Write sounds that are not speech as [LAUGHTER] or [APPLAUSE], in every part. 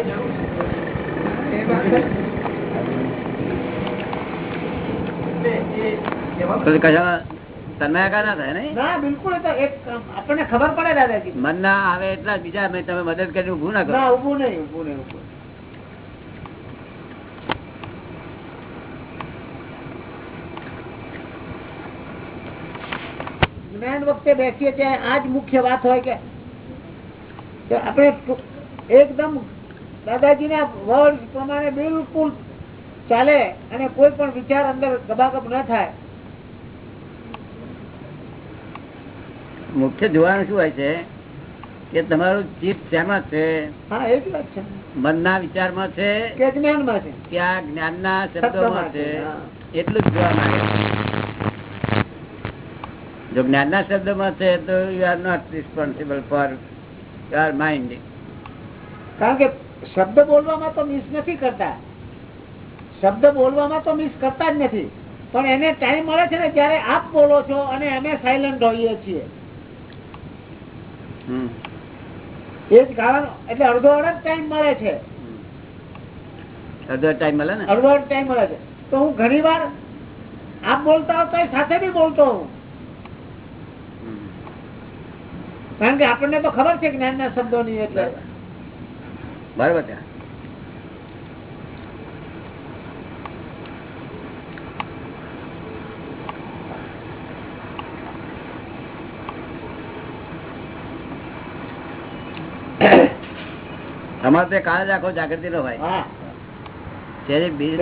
પછી ના થાય ને ના બિલકુલ એ તો એક આપણને ખબર પડે દાદાજી મન ના આવે એટલા બીજા મેં તમે મદદ કરીને ઉભું ના કરો. ઉભું નહીં ઉભું નહીં ઉભું જ્ઞાન વખતે બેસીએ ત્યારે આ જ મુખ્ય વાત હોય કે આપણે પુ- એકદમ દાદાજીના વર્ડ પ્રમાણે બિલકુલ ચાલે અને કોઈ પણ વિચાર અંદર ગબાગબ ન થાય. મુખ્ય જોવાનું શું હોય છે? કે તમારું ચિત્ત શેમાં છે? હા એ જ વાત છે. મનના વિચારમાં છે? કે જ્ઞાનમાં છે. કે આ જ્ઞાનના શબ્દોમાં છે છે, એટલું જ જોવા માંગે જો જ્ઞાનના શબ્દમાં છે તો you are not responsible for your mind કારણ કે શબ્દ બોલવામાં તો મિસ નથી કરતા. શબ્દ બોલવામાં તો મિસ કરતા જ નથી. પણ એને ટાઈમ મળે છે ને જયારે આપ બોલો છો અને અમે સાયલન્ટ હોઈએ છીએ. એ જ કારણ એટલે અડધો અડધ ટાઈમ મળે છે. અડધો ટાઈમ મળે ને? અડધો અડધ ટાઈમ મળે છે. તો હું ઘણી વાર આપ બોલતા હો તો સાથે બી બોલતો હું કારણ કે આપણને તો ખબર છે જ્ઞાનના શબ્દોની એટલે. બરાબર છે? તમારે તો કાળ આખો જાગૃતિ નો ભાઈ બીજી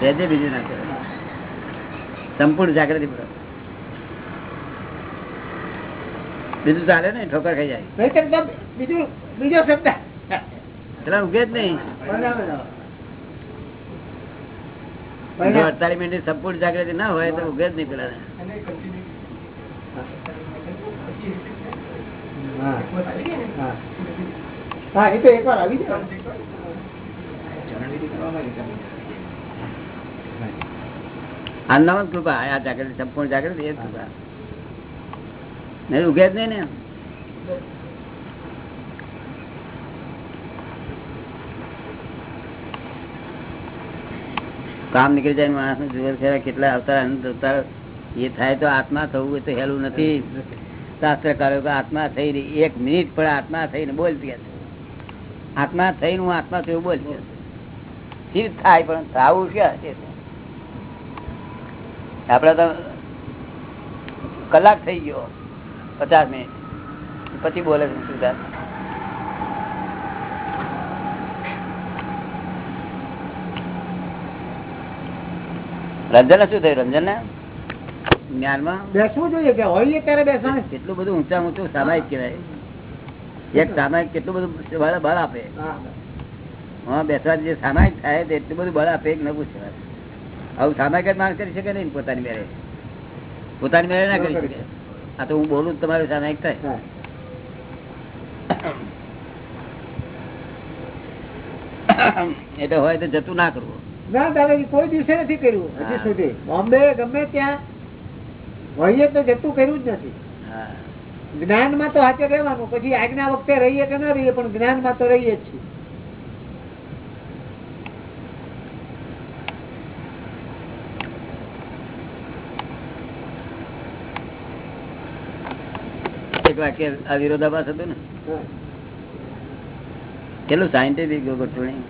ત્યારે બીજું બીજું ના કહેવાય. સંપૂર્ણ જાગૃતિ પૂર્વક. બીજું ચાલે ને ઠોકર ખાઈ જાય. બીજું બીજો શબ્દ. એટલે ઉગે જ નહીં. અડતાલીસ મિનિટ સંપૂર્ણ જાગૃતિ ના હોય તો ઉગે જ નહીં પેલા હા. એ તો આવી જાય. કૃપા આ જાગૃતિ સંપૂર્ણ જાગૃતિ એ કૃપા. નહીં ઉગે જ નહીં ને. કામ નીકળી જાય માણસનું જીવન ખરા કેટલા અવતાર એ થાય તો આત્મા થવું એ તો હેલું નથી. શાસ્ત્રકારો કે આત્મા થઈ એક મિનિટ પણ આત્મા થઈને બોલતી આત્મા થઈને હું આત્મા થયું બોલતી. સ્થિર થાય પણ થવું ક્યાં છે આપડે તો કલાક થઈ ગયો. પચાસ મિનિટ. પછી બોલે છે રંજન શું થયું? રંજન ને જ્ઞાનમાં? બેસવું જોઈએ કે હોઈએ ત્યારે બેસવાનું? કેટલું બધું ઊંચા ઊંચું સામાયિક કહેવાય. એક સામાયિક કેટલું બધું બળ આપે. હા. બેસવા જે સામાયિક થાય તે એટલું બધું બળ આપે ન પૂછે આવું સામાયિક જ માણસ કરી શકે નહીં પોતાની મેળે. પોતાની મેળે ના કરી શકે. આ તો હું બોલું તમારી સામે એક થાય. એટલે હોય તો જતું ના કરવું. ના દાદાજી કોઈ દિવસે નથી કર્યું. હજી સુધી. બોમ્બે ગમે ત્યાં હોઈએ તો જતું કર્યું જ નથી. જ્ઞાન જ્ઞાનમાં તો હાજર રહેવાનું. પછી આજના વખતે રહીએ કે ન રહીએ પણ જ્ઞાનમાં તો રહીએ જ છીએ. એક વાક્ય આ વિરોધાભાસ હતું ને? કેટલું સાયન્ટિફિક ગોઠવણી.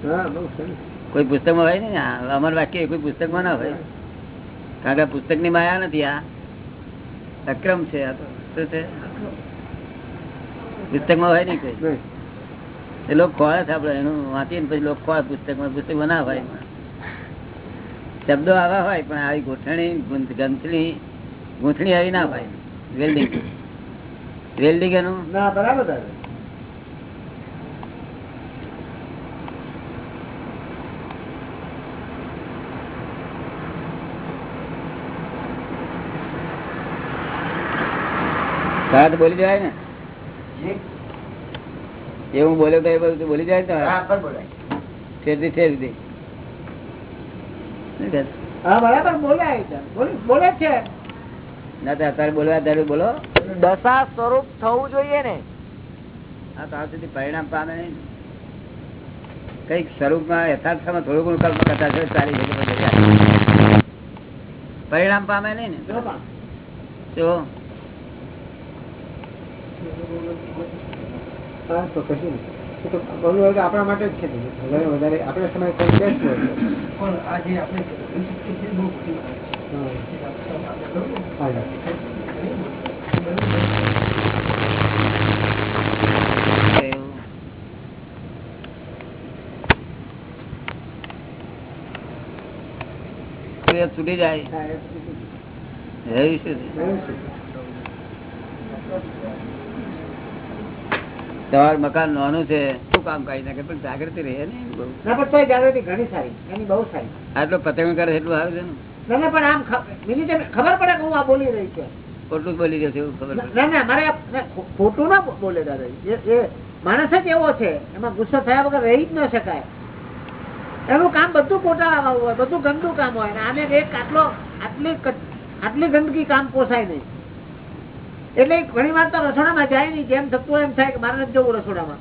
કોઈ પુસ્તકમાં હોય ને? અમર વાક્ય કોઈ પુસ્તકમાં ના હોય. કારણ કે પુસ્તકની માયા નથી આ અક્રમ છે આ તો છે? પુસ્તકમાં હોય નહીં કોઈ. એ લોકો ખોળે છે આપડે એનું વાંચીને પછી લોકો ખોળે પુસ્તકમાં પુસ્તકમાં ના હોય. શબ્દો આવા હોય પણ આવી ગોઠણી ગંથણી ગૂંથણી આવી ના હોય. વેલ્ડિંગ. વેલ્ડિંગ એનું ના બરાબર તારા. તો બોલી જાય ને. એવું બોલ્યો તો એ બધું બોલી જાય ને ઠેરથી ઠેર સુધી હા બરાબર બોલાય. બોલે છે. ના તો અત્યારે બોલવા ત્યારે બોલો. દશા સ્વરૂપ થવું જોઈએ ને. ત્યાં સુધી પરિણામ પામે નહીં. કંઈક સ્વરૂપમાં યથાર્થમાં થોડું ઘણું કલ્પ કરતા છે ચાલી શકે પરિણામ પામે નહીં ને. જો આપણા માટે જ છે. ને. વધારે વધારે આપણે સમય કઈ best હોય. પણ આજે આપણે છૂટી જાય. તમારું મકાન નાનું છે. શું કામ કાઢી નાખે? પણ જાગૃતિ રહે ને જાગૃતિ ઘણી સારી. એની બહુ સારી. આટલો પતંગ કરે એટલું આવે છે ના? પણ આમ ખબર પડે કે હું આ બોલી રહી છું. ખોટું બોલી ગયો એવું ખબર ના ના, મારે ખોટું ના બોલે દાદા એ માણસ જ એવો છે. એમાં ગુસ્સો થયા વગર રહી જ ન શકાય. એનું કામ બધું ગોટાળા હોય, બધું ગંદુ કામ હોય અને આને એક આટલો આટલી આટલી ગંદકી કામ પોસાય નહીં. એટલે ઘણી વાર તો રસોડામાં જાય નહીં, જેમ થતું હોય એમ થાય કે મારે નથી જવું રસોડામાં.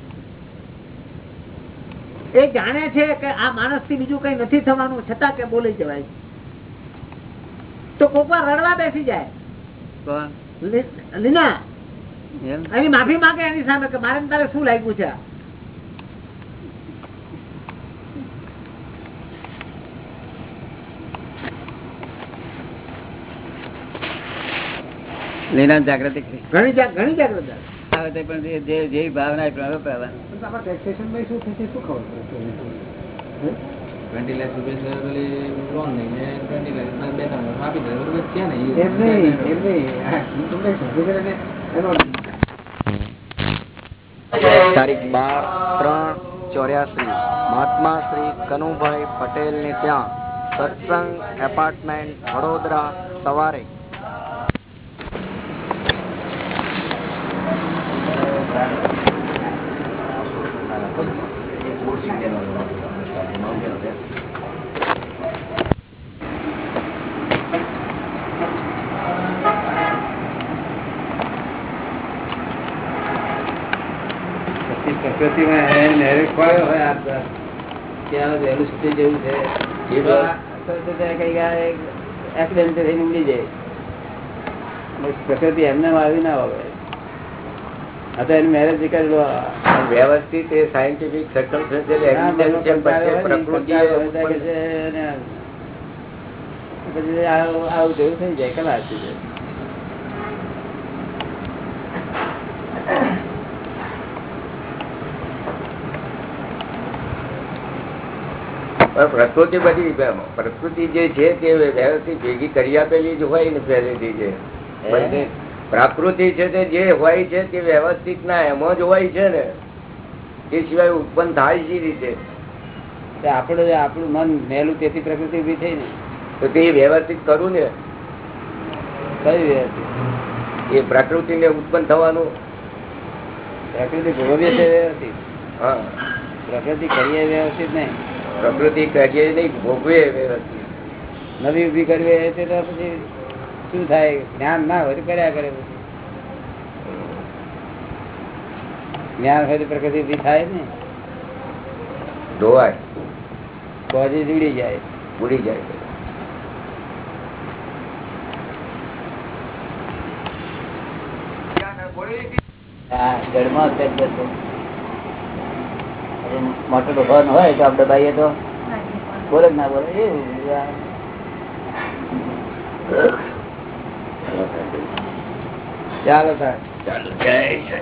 એ જાણે છે કે આ માણસથી બીજું કઈ નથી થવાનું, છતાં કે બોલી જવાય. તો કોક રડવા બેસી જાય. કોણ? લીના. એની માફી માંગે એની સામે કે મારે તારે શું લાગ્યું છે? લીના જાગૃતિ કરી. ઘણી ઘણી જાગૃત. આવે તે પણ જે- જે જેવી ભાવના માં શું શું ખબર? ટ્વેન્ટી લાખ રૂપિયા પેલી લોન લઈને ટ્વેન્ટી લાખ બે ત્રણ વર્ષ આપી દે બરોબર છે ને એ એમ નહીં એમ નહીં આ income tax officer એને એનો તારીખ બાર ત્રણ ચોર્યાસી મહાત્મા શ્રી કનુભાઈ પટેલને ત્યાં સત્સંગ એપાર્ટમેન્ટ વડોદરા સવારે પછી પ્રકૃતિમાં એને નહેરે ખોયો હોય આ તો. ત્યાં વહેલું છૂટી જેવું છે એ તો આ- તો તો તે કંઈક આ એક accident થઈને ઉડી જાય બસ પ્રકૃતિ એમને આવી ના આવે તો એને મેરેજ કરેલો વ્યવસ્થિત એ સાયન્ટિફિક સર્કલ છે પછી આવું જેવું થઈ જાય કલા જાય પ્રકૃતિ બધી પ્રકૃતિ જે છે તે વ્યવસ્થિત ભેગી કરી આપેલી જ હોય ને પહેલેથી છે પ્રકૃતિ છે તે જે હોય છે તે વ્યવસ્થિત ના એમાં જ હોય છે ને. તે સિવાય ઉત્પન્ન થાય છે રીતે આપણું આપણું મન મેલું તેથી પ્રકૃતિ ઊભી થઈ ને. તો તે વ્યવસ્થિત કરું ને. કઈ વ્યવસ્થિત? એ પ્રકૃતિ ને ઉત્પન્ન થવાનું. પ્રકૃતિ ભોગવીએ છે વ્યવસ્થિત. હા. પ્રકૃતિ કરીએ વ્યવસ્થિત નહીં. પ્રકૃતિ કરીએ નહીં ભોગવે વ્યવસ્થિત નવી ઊભી કરવી તે તો પછી શું થાય? જ્ઞાન ના હોય તો કર્યા કરે પછી. જ્ઞાન હોય તો પ્રકૃતિ ઊભી થાય ને. ધોવાય. કોજી ઉડી જાય. ઉડી જાય. હા જડમાં જ તો મોટો ભગવાન હોય તો આપણે ભાઈએ તો. બોલે ના બોલે? ચાલો સાહેબ. ચાલો જય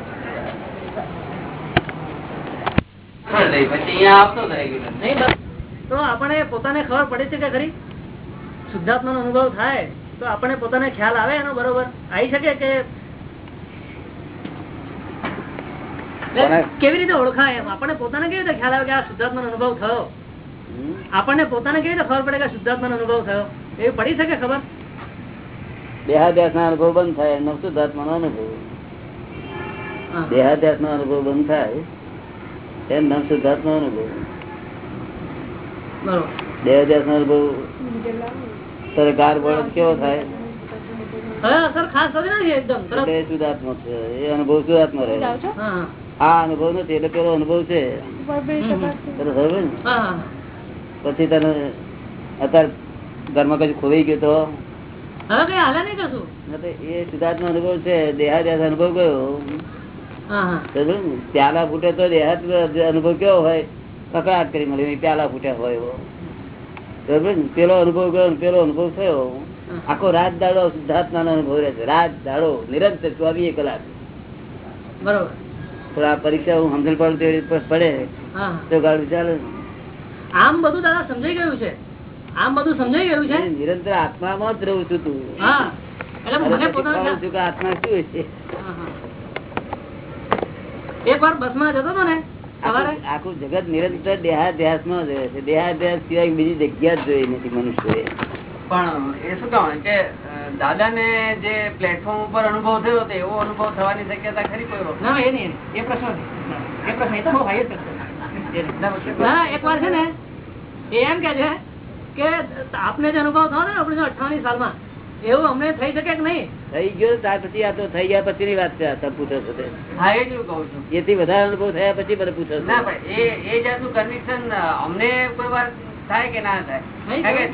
તો આપણે પોતાને ખબર પડે છે કે ખરી? શુદ્ધાત્મા અનુભવ થાય તો આપણે પોતાને ખ્યાલ આવે એનો બરોબર. આવી શકે કે કોને? કેવી રીતે ઓળખાય એમ? આપણને પોતાને કેવી રીતે ખ્યાલ આવે કે આ શુદ્ધાત્મા અનુભવ થયો? આપણને પોતાને કેવી રીતે ખબર પડે કે શુદ્ધાત્મા અનુભવ થયો? એ પડી શકે ખબર? દેહાદ્યાસ ના અનુભવ બંધ થાય એનો શુદ્ધાત્મા નો અનુભવ. દેહાદ્યાસ નો અનુભવ બંધ થાય એમ નામ શુદ્ધાત્મા નો અનુભવ. બરોબર. દેહાદ્યાસ નો અનુભવ તારે ગાર બળદ કેવો થાય? હવે અસર ખાસ નથી એકદમ. શુદ્ધાત્મા છે એ અનુભવ શુદ્ધાત્મા રહે. આ અનુભવ નથી એટલે પેલો અનુભવ છે. પછી તને અત્યારે ઘરમાં કશું ખોવાઈ ગયો તો? એ સિદ્ધાર્થ નો અનુભવ છે દેહાદ્યાસ અનુભવ? પ્યાલા ફૂટે તો દેહાત અનુભવ કેવો હોય? કકડાટ કરી મળી પ્યાલા ફૂટ્યા હોય એવો. બરોબર પેલો અનુભવ ગયો પેલો અનુભવ થયો? આખો રાત દાડો સિદ્ધાર્થના નો અનુભવ રહે છે રાત દાડો નિરંતર ચોવીસ કલાક. બરોબર. આ પરીક્ષા હું સમજણ પડે પડે. તો ગાડું ચાલે. આમ બધું દાદા સમજાઈ ગયું છે. આમ બધું સમજાઈ ગયું છે. નિરંતર આત્મામાં જ રહું છું તું. હા. એટલે અને મને પછી પોતાને ખબર છું કે આત્મા શું છે. એક વાર બસમાં જતો હતો ને આખું આખું જગત નિરંતર દેહાધ્યાસમાં જ રહે છે. દેહાધ્યાસ સિવાય બીજી જગ્યા જ જોઈ નથી મનુષ્ય પણ એ શું કહું કે દાદા ને જે પ્લેટફોર્મ ઉપર અનુભવ થયો હતો એવો અનુભવ થવાની શક્યતા ખરી કોઈ ના એ નહીં એ પ્રશ્ન. એ પ્રશ્ન એ તો બહુ જ પ્રશ્ન. એક વાર છે ને એ એમ કે છે કે આપને જે અનુભવ થયો ને ઓગણીસો અઠાવન સાલમાં એવું અમને થઈ શકે કે નહીં? થઈ ગયો ત્યાર પછી આ તો થઈ ગયા પછી ની વાત છે આ તમે પૂછો છો હા એ જ કહું છું. એથી વધારે અનુભવ થયા પછી બધા પૂછો છો ના પણ એ એ જાતનું કન્વિક્શન અમને કોઈ વાર થાય કે ના થાય.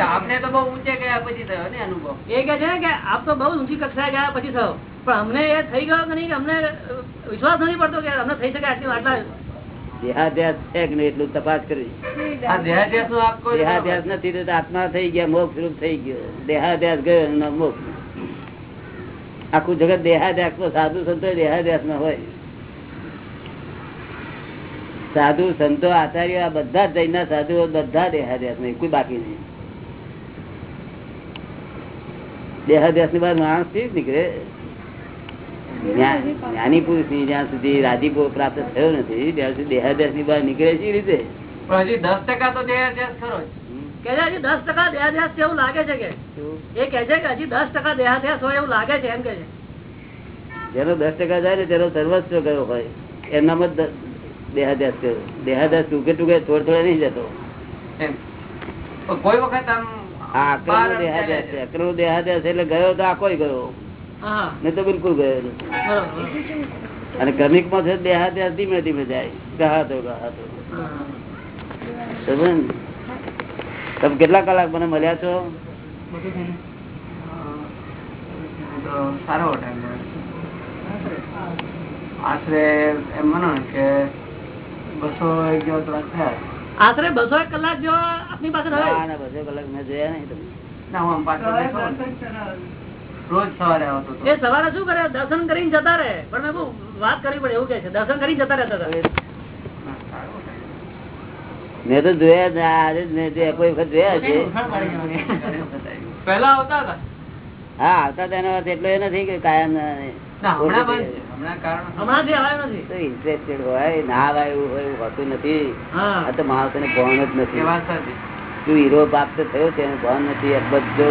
આપને તો બહુ ઊંચે ગયા પછી થયો ને અનુભવ. એ કે છે કે આપ તો બહુ ઊંચી કક્ષાએ ગયા પછી થયો. પણ અમને એ થઈ ગયો કે નહીં કે અમને વિશ્વાસ નથી પડતો કે અમને થઈ શકે આટલી આટલા દેહાધ્યાસ છે કે નહીં એટલું તપાસ કરવી દેહાદ્યાસ દેહાધ્યાસ નથી તો આત્મા થઈ ગયા મોક્ષ રૂપ થઈ ગયો. દેહાધ્યાસ ગયો મોક્ષ. આખું જગત દેહાધ્યાસ નો સાધુ સંતો દેહાધ્યાસમાં હોય. સાધુ સંતો આચાર્ય આ બધા જૈન સાધુઓ બધા દેહાધ્યાસ નહીં કોઈ બાકી નહીં. દેહાધ્યાસની બાદ માણસથી જ નીકળે? જ્ઞાની પુરુષની જ્યાં સુધી રાજીપો પ્રાપ્ત થયો નથી ત્યાં સુધી દેહાધ્યાસની બહાર નીકળે છે રીતે? પણ હજી દસ ટકા તો દેહાદ્યાસ ખરો કે હજી દસ ટકા દેહાદ્યાસ છે એવું લાગે છે કે? એ કે છે કે હજી દસ ટકા દેહાદ્યાસ હોય એવું લાગે છે એમ કે છે. જેનો દસ ટકા જાય ને તેનો સર્વસ્વ ગયો હોય? એમનામાં દેહાદ્યાસ કર્યો. દેહાદ્યાસ ટૂંકે ટૂંકે થોડે થોડે નહીં જતો. કોઈ વખત આમ દેહાદ્યાસ છે. દેહાદ્યાસ એટલે ગયો તો ગયો? તો બિલકુલ ગયો. અને ક્રમિકમાં છે દેહાદ્યાસ ધીમે ધીમે જાય? તમે કેટલા કલાક મને મળ્યા છો? સારો ટાઈમ આશરે એમ માનો કે બસો એક જેવા કલાક થયા આશરે બસો એક કલાક જો આપની પાસે ના ના બસો કલાક મેં જોયા નહીં તમે. ના હું પાછળ બેઠો ને. રોજ સવારે આવતો હતો. એ સવારે શું કરે? દર્શન કરીને જતા રહે. પણ મેં વાત કરવી પડે એવું કે છે. દર્શન કરીને જતા રહેતા. મેં તો જોયા આજે જ મેં જોયા કોઈ વખત જોયા છે. પેલા આવતા હતા? હા આવતા તેનો અર્થ એટલો એ નથી કે કાયમ ઇન્ટરેસ્ટેડ હોય ના આવે હોય એવું હોતું નથી. આ તો માણસોને ભાન જ નથી. વાત હીરો પ્રાપ્ત થયો છે એનું ભાન નથી બધો.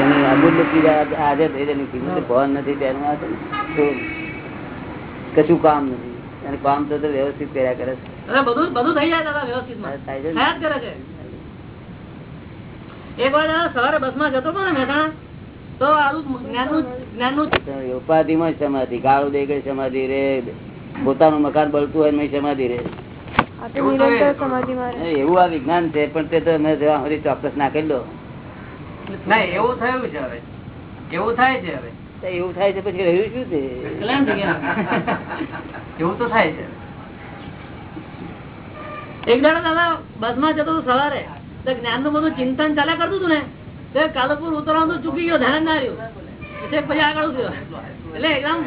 એની અમૂલ્ય ચીજ આજે થઈ તેની કિંમત ભાન નથી તેનું આ છે ને. તો કશું કામ નથી. અને કામ તો તો વ્યવસ્થિત કર્યા કરે છે. બધું બધું થઈ જાય વ્યવસ્થિત કરે છે. એક વાર સવારે બસમાં જતો હતો ને મહેસાણા તો ઉપાધિમાં જ સમાધિ. કાળું દે ગઈ સમાધિ રે. પોતાનું મકાન બળતું હોય એમાં સમાધિ રે. એવું તો એ- એ એવું આ વિજ્ઞાન છે પણ તે તો મેં ચોક્કસ ના કરી લો એવું થયું છે હવે. એવું થાય છે હવે. એવું થાય છે પછી રહ્યું શું છે? એવું તો થાય છે. એક દાડો દાદા બસમાં જતો સવારે. જ્ઞાનનું બધું ચિંતન ચાલ્યા કરતું હતું ને? કાલુપુર ઉતરવાનું તો ચૂકી ગયો ધ્યાન ના રહ્યું. પછી પછી આગળ ઉતર્યો એટલે એકદમ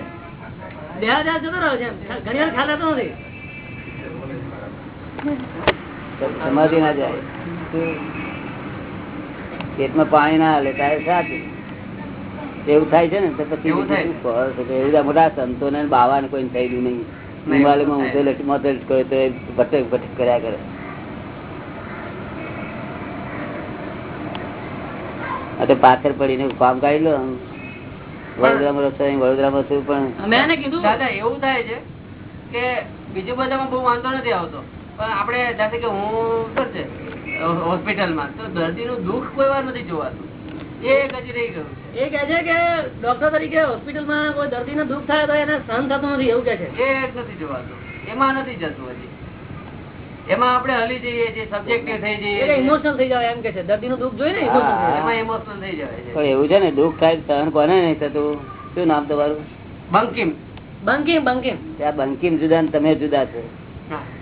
દેહા દેહા જતો રહ્યો છે ઘણી વાર ખ્યાલ નથી. સમાધિ ના જાય. પેટમાં પાણી ના હાલે ત્યારે સાચું એવું થાય છે ને તો પછી એવું થાય. બીજું શું કહો છો? કે એવડા મોટા સંતો ને બાવા ને કોઈ થઈ ગયું નહીં હિમાલયમાં ઊંધે લટ માથે લટ કરે તો ભટક ભટક કર્યા કરે આ તો પાછળ પડીને કામ કાઢી લો. વડોદરામાં રસ્તો વડોદરામાં છું પણ. મેં કીધું દાદા એવું થાય છે કે બીજું બધામાં બહુ વાંધો નથી આવતો. પણ આપણે જાતે કે હું શું છે હોસ્પિટલમાં. તો દર્દીનું દુઃખ કોઈ વાર નથી જોવાતું. એ એક જ રહી ગયું છે. એ કે છે કે ડોક્ટર તરીકે હોસ્પિટલમાં કોઈ દર્દીને દુઃખ થાય તો એને સહન થતું નથી એવું કે છે. એ જ નથી જોવાતું. એમાં નથી જતું હજી. એમાં આપણે હલી જઈએ છીએ સબ્જેક્ટિવ થઈ જઈએ ઇમોશનલ થઈ જાય એમ કે છે. દર્દીનું દુઃખ જોઈ ને એમાં ઇમોશનલ થઈ જાય છે. પણ એવું છે ને દુઃખ થાય સહન કોને નહીં થતું? શું નામ તમારું? બંકિમ. બંકિમ બંકિમ. ત્યાં બંકિમ જુદા ને તમે જુદા છો.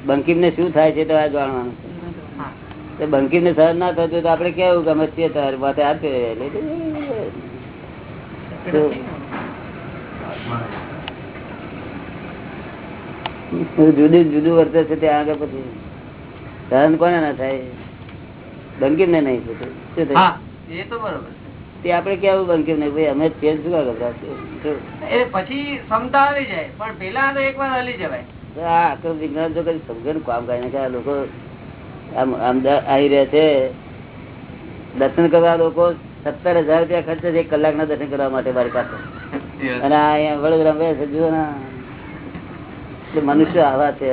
બંકિમ ને શું થાય છે તો આ જાણવાનું છે. બંકિમ ને સહન ના થતું તો આપડે કેવું ગમે છીએ તમારી માથે આપી જુદું જુદું વર્તે છે ત્યાં આગળ પછી. સહન કોને ના થાય? બંકીમ ને નહીં થતું શું થાય? એ તો બરોબર તે આપડે કેવું બંકીમ નહીં ભાઈ અમે જ શું કા ગભરાટ છે? શું? એ પછી ક્ષમતા આવી જાય પણ પેલા તો એકવાર હલી જવાય. આ આખું વિજ્ઞાન તો કઈ સમજણ કામ કરે ને લોકો આમ અમદાવાદ આવી રહ્યા છે. દર્શન કરવા લોકો સત્તર હજાર રૂપિયા ખર્ચે છે એક કલાક ના દર્શન કરવા માટે મારી પાસે. અને આ અહીંયા વડોદરા બે જુઓ ને મનુષ્ય આવા છે.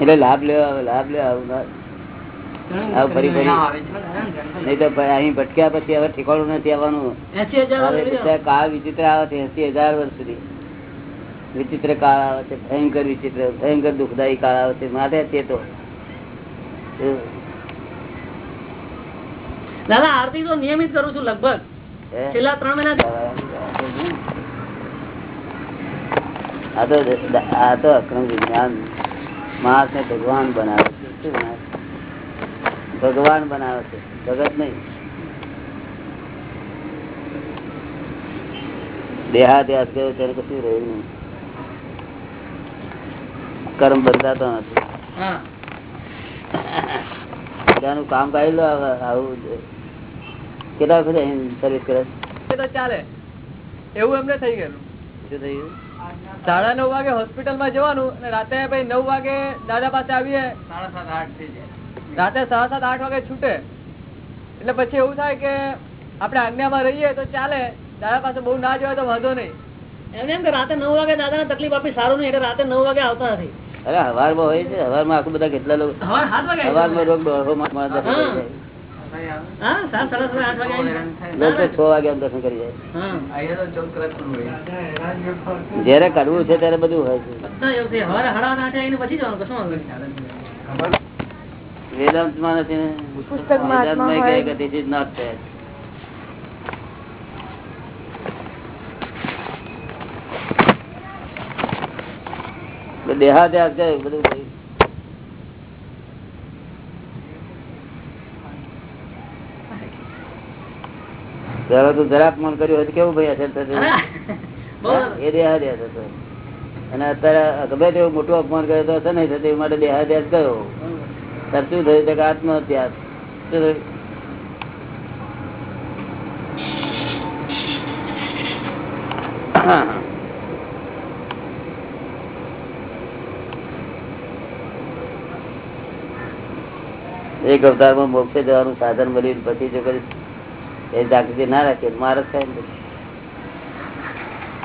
એટલે લાભ લેવા લાભ લેવા આવું ફરી ફરી. નહીં તો અહીં ભટક્યા પછી હવે ઠેકાણું નથી આવવાનું. કાળ વિચિત્ર આવે છે એસી હજાર વર્ષ સુધી. વિચિત્ર કાળ આવે છે ભયંકર વિચિત્ર ભયંકર દુઃખદાયી કાળ આવે છે માટે તે તો. દાદા આરતી તો નિયમિત કરું છું લગભગ. છેલ્લા ત્રણ મહિના આ તો આ તો અક્રમ વિજ્ઞાન. માણસ ને ભગવાન બનાવે છે? ભગવાન બનાવે છે. ભગત નહીં. દેહાદ્યાસ ગયો ત્યારે કશું રહ્યું નહીં. કર્મ બદલાતો નથી. ત્યાંનું કામ કાઢી લો આવું. કેટલા વખત સર્વિસ કરે તો ચાલે. એવું એમને થઈ ગયેલું. શું થયું સાડા નવ વાગે હોસ્પિટલમાં જવાનું અને રાતે ભાઈ નવ વાગે દાદા પાસે આવીએ. સાડા સાત આઠ થઈ જાય. રાતે સાડા સાત આઠ વાગે છૂટે. એટલે પછી એવું થાય કે આપણે આજ્ઞામાં રહીએ તો ચાલે. દાદા પાસે બહુ ના જવાય તો વાંધો નહીં. એમને એમ કે રાતે નવ વાગે દાદાને તકલીફ આપી સારું નહીં એટલે રાતે નવ વાગે આવતા નથી. અરે હવારમાં હોય છે હવારમાં આખું બધા કેટલા લોકો હવારમાં રોગ માં જયારે કરવું છે ત્યારે બધું હોય છે. બધા એવું છે હવારે સાડા આઠે આવીને પછી જવાનું કશું વાંધો નહીં વેદાંતમાં નથી ને પુસ્તકમાં આત્મા વેદાંતમાં હોય. કહે કે this is not fair. એટલે દેહાદ્યાસ ગયો બધું ગયું. તો જરાક મન કર્યું હોય કેવું ભાઈ અસર થશે? એ દેહાદ્યાસ હતો. અને અત્યારે ગમે તેવું મોટું અપમાન કરે તો અસર નહીં થતી એ માટે દેહાદ્યાસ કયો ત્યારે શું થયું? કે આત્મહત્યા. હા. એક અવતારમાં મોક્ષે જવાનું સાધન મળ્યું પછી જો કદી એ જાગૃતિ ના રાખે તો થાય ને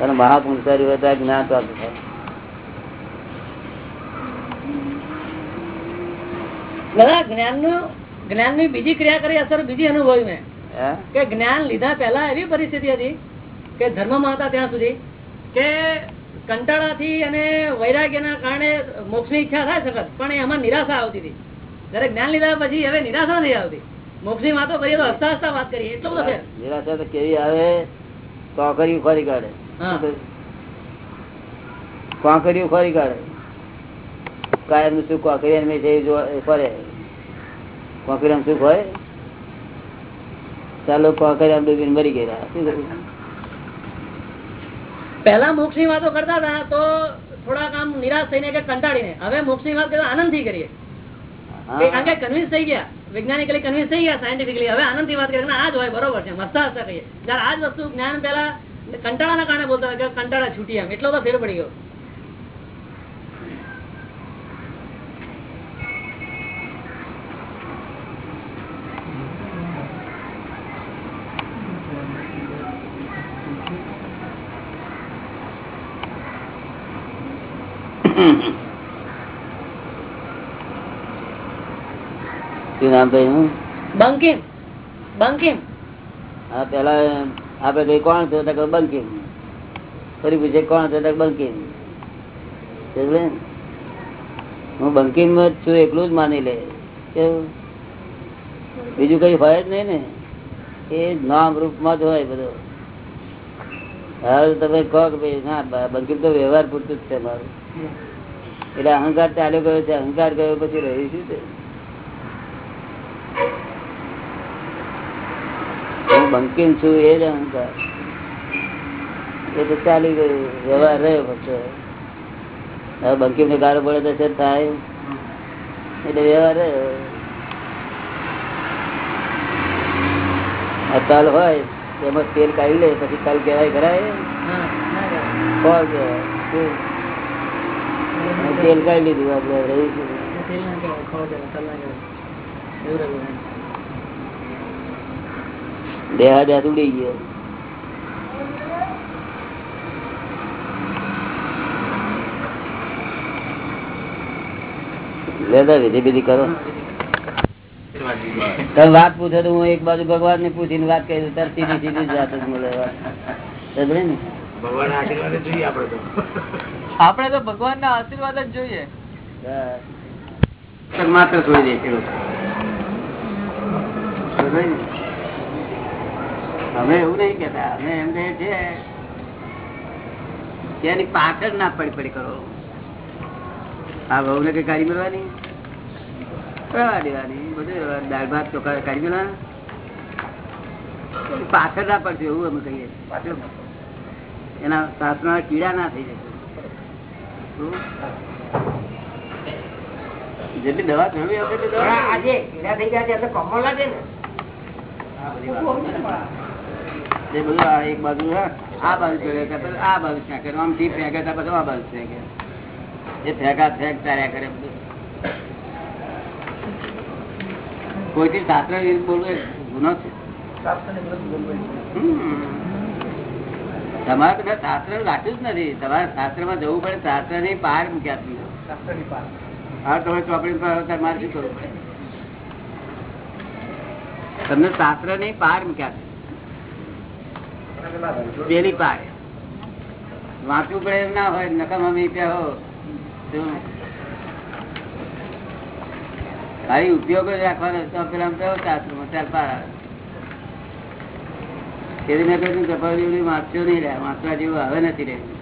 અને મહાપુંસારી હોય તો જ્ઞાન પ્રાપ્ત થાય દાદા જ્ઞાનનું જ્ઞાનની બીજી ક્રિયા કરી અસર બીજી અનુભવી મેં કે જ્ઞાન લીધા પહેલા એવી પરિસ્થિતિ હતી કે ધર્મ હતા ત્યાં સુધી કે કંટાળાથી અને વૈરાગ્યના કારણે મોક્ષની ઈચ્છા થાય સખત પણ એમાં નિરાશા આવતી હતી. જયારે જ્ઞાન લીધા પછી હવે નિરાશા નહીં આવતી. મોક્ષની વાતો કરીએ તો હસતા હસતા વાત કરીએ. એટલો બધો નિરાશા તો કેવી આવે? કોકરિયું ખોરી કાઢે. હા. કોકરિયું કાઢે. કાયમનું સુખ કોકરિયા મેં છે એ જો- એ ફરે. કોકરિયામાં સુખ હોય? ચાલો કોકરિયા ડૂબીને મરી ગયા શું કરવું? પહેલા મોક્ષની વાતો કરતા હતા તો થોડાક આમ નિરાશ થઈને કે કંટાળીને. હવે મોક્ષની વાત આનંદથી કરીએ. કારણ કે કન્વિન્સ થઈ ગયા. વૈજ્ઞાનિકલી કન્વિન્સ થઈ ગયા સાયન્ટિફિકલી હવે આનંદ વાત કરીએ કે આ જ હોય, બરોબર છે, મસ્તા હસતા કહીએ જયારે આ જ વસ્તુ જ્ઞાન પેલા કંટાળાના કારણે બોલતા હોય કંટાળા છૂટી એમ, એટલો તો ફેર પડી ગયો. નામ ભાઈ હું બંકિમ. બંકિમ. હા પેલા આપડે કઈ કોણ થયો તક બંકિમ. ફરી પૂછે કોણ થયો તક બંકીમ? હું બંકિમ જ છું એકલું જ માની લે. કેવું? બીજું કઈ હોય જ નહીં ને. એ નામ રૂપમાં જ હોય બધું. હવે તમે કહો કે ભાઈ ના બંકિમ બંકીમ તો વ્યવહાર પૂરતું જ છે મારું. એટલે અહંકાર ચાલ્યો ગયો છે અહંકાર ગયો પછી રહ્યું શું છે બંકીમ છું, એ જ અહંકાર. એ તો ચાલી ગયું, વ્યવહાર રહ્યો પછી. હવે બંકીમ ને ગાળો પડે તો થાય? એટલે વ્યવહાર રહ્યો. આ હોય, એમાં તેલ કાઢી લે, પછી તલ કહેવાય ખરાય ફળ કહેવાય? તેલ કાઢી લીધું આપડે રહ્યું શું? દેહા દેહ ઉડી ગયો લેતા વિધિ વિધિ કરો તમે વાત પૂછો તો હું એક બાજુ ભગવાન ને પૂછીને વાત કરી દઉં સીધી સીધી જ વાત જ મળે વાત. સમજે ને? આપણે તો ભગવાન ના આશીર્વાદ જ જોઈએ. માત્ર છોડી દે? અમે એવું નહીં કેતા અમે એમ કહે છે કે પાછળ ના પડી પડી કરો. આ વહુ ને કઈ કાઢી મળવાની? દેવાની. બધું દાળ ભાત ચોખા કાઢી મળવાના. પાછળ ના પડશે એવું અમે કહીએ પાછળ એના સાસના કીડા ના થઈ જશે? જેટલી દવા કરવી હશે આજે કીડા થઈ ગયા એટલે કમળ લાગે ને. જે બધું આ એક બાજુ આ બાજુ ફેંકે આ બાજુ ફેંકે આમ થી ફેંકે પછી આ બાજુ ફેંકે એ ફેંકા ફેંક ચાલ્યા કરે બધું. કોઈથી શાસ્ત્ર બોલવું એ ગુનો છે. તમારે તો મેં શાસ્ત્ર રાખ્યું જ નથી. તમારે શાસ્ત્રમાં જવું પડે શાસ્ત્રની પાર મૂક્યા છે. હા, તમે ચોપડી પર મારે શું કરવું પડે? તમને શાસ્ત્રની પાર મૂક્યા છે પેલી પાર. વાંચવું પડે એમ ના હોય નકમ અમે ત્યાં હો. ખાલી ઉપયોગ જ રાખવાનો તો પેલા કયો તો ચાલ પાર આવે. મેં કહ્યું જેવડી વાંચજો નહીં રહ્યા. વાંચવા જેવું હવે નથી રહ્યું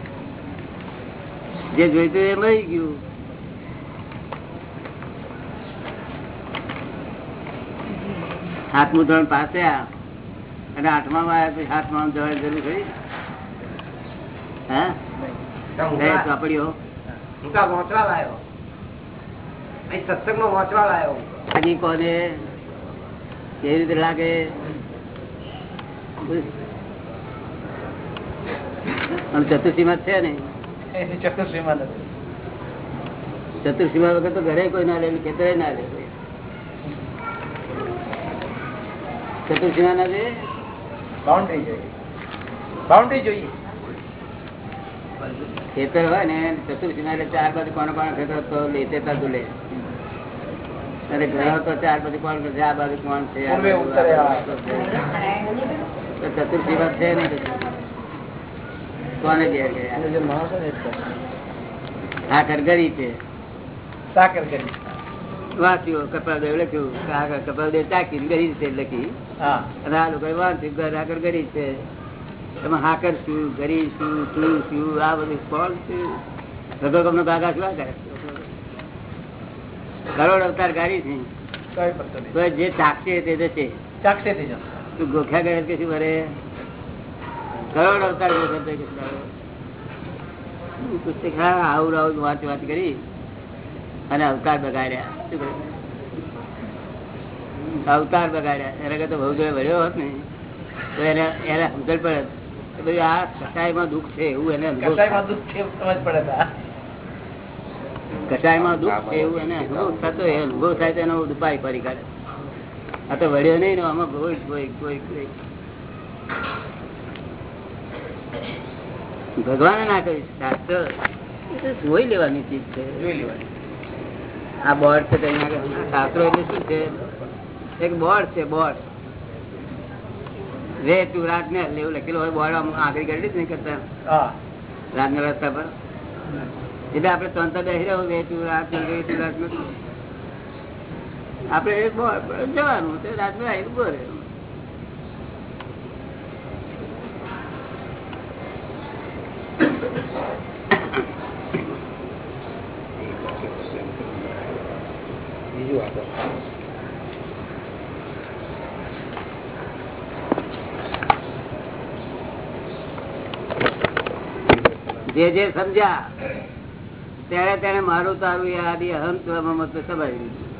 જે જોઈતું એ મળી ગયું. સાતમું ધોરણ પાસે થયા અને આઠમા માં આવ્યા પછી સાતમા જવાની જરૂર થઈ હા? ચોપડીઓ. વાંચવા લાયો? સત્સંગમાં વાંચવા લાયો હજી કોને? કેવી રીતે લાગે? અને ચતુર્સીમાં છે ને? ચતુર્સીમાં વગર તો ઘરે કોઈ ના લે ખેતરે ના લે ચતુર્સીમાં ના લે બાઉન્ડ્રી જોઈએ. બાઉન્ડ્રી જોઈએ. ખેતર હોય ને ચતુર્સીમાં એટલે ચાર બાજુ કોણ કોણ ખેતર તો લે તે તાજુ લે. અને ગ્રહ તો ચાર બાજુ કોણ છે આ બાજુ કોણ છે આ પૂર્વે બાજુ ઉત્તરે આ બાજુ તો ચતુર્સીમાં છે નહીં કોને ઘેર ગયા? આ કરગરી છે. સાકર કરી વાંચ્યું કપડાદેવ લખ્યું આગળ કપડાદેવ ચાકી ગરી છે લખી હા. અને આ લોકો વાંચ્યું આગળ ગરી છે. એમાં હાકર શું ગરી શું શું શું આ બધું કોણ શું ભગો ગમનો ગાગા શું કરે કરોડ અવતાર ગાડી છે. જે ચાકશે તે જશે ચાકશે તે જશે તું ગોખ્યા કરે કે શું ભરે કરોડ અવતાર? પુસ્તક હા આવું આવું વાત વાત કરી. અને અવતાર બગાડ્યા? અવતાર બગાડ્યા એના કરતા બહુ જોડે વળ્યો હોત ને તો એને એને સમજણ પડે. ભાઈ આ કસાયમાં દુઃખ છે એવું એને દુઃખ છે સમજ પડે. કસાયમાં દુઃખ છે એવું એને અનુભવ થતો એ અનુભવ થાય તો એનો ઉપાય કરી કાઢે. આ તો વળ્યો નહીં ને આમાં કોઈ કોઈ કોઈ કોઈ ભગવાને ના કહ્યું શાસ્ત્ર જોઈ લેવાની ચીજ છે. જોઈ લેવાની. આ બોર્ડ છે શાસ્ત્રો એટલે શું છે? એક બોર્ડ છે બોર્ડ. રે તું રાત ને એવું લખેલું હોય બોર્ડ આમ આગળ કરી નહીં કરતા. રાત ના રસ્તા પર. એટલે આપડે ત્રણ બેસી રહ્યો રે તું રાત રે તું રાત. આપડે એ બોર્ડ જવાનું રાત રાતનું આવી બોરે બીજું આગળ જે જે સમજ્યા ત્યારે તેને મારું તારું એ આદિ અહમ મત સમાવી દીધું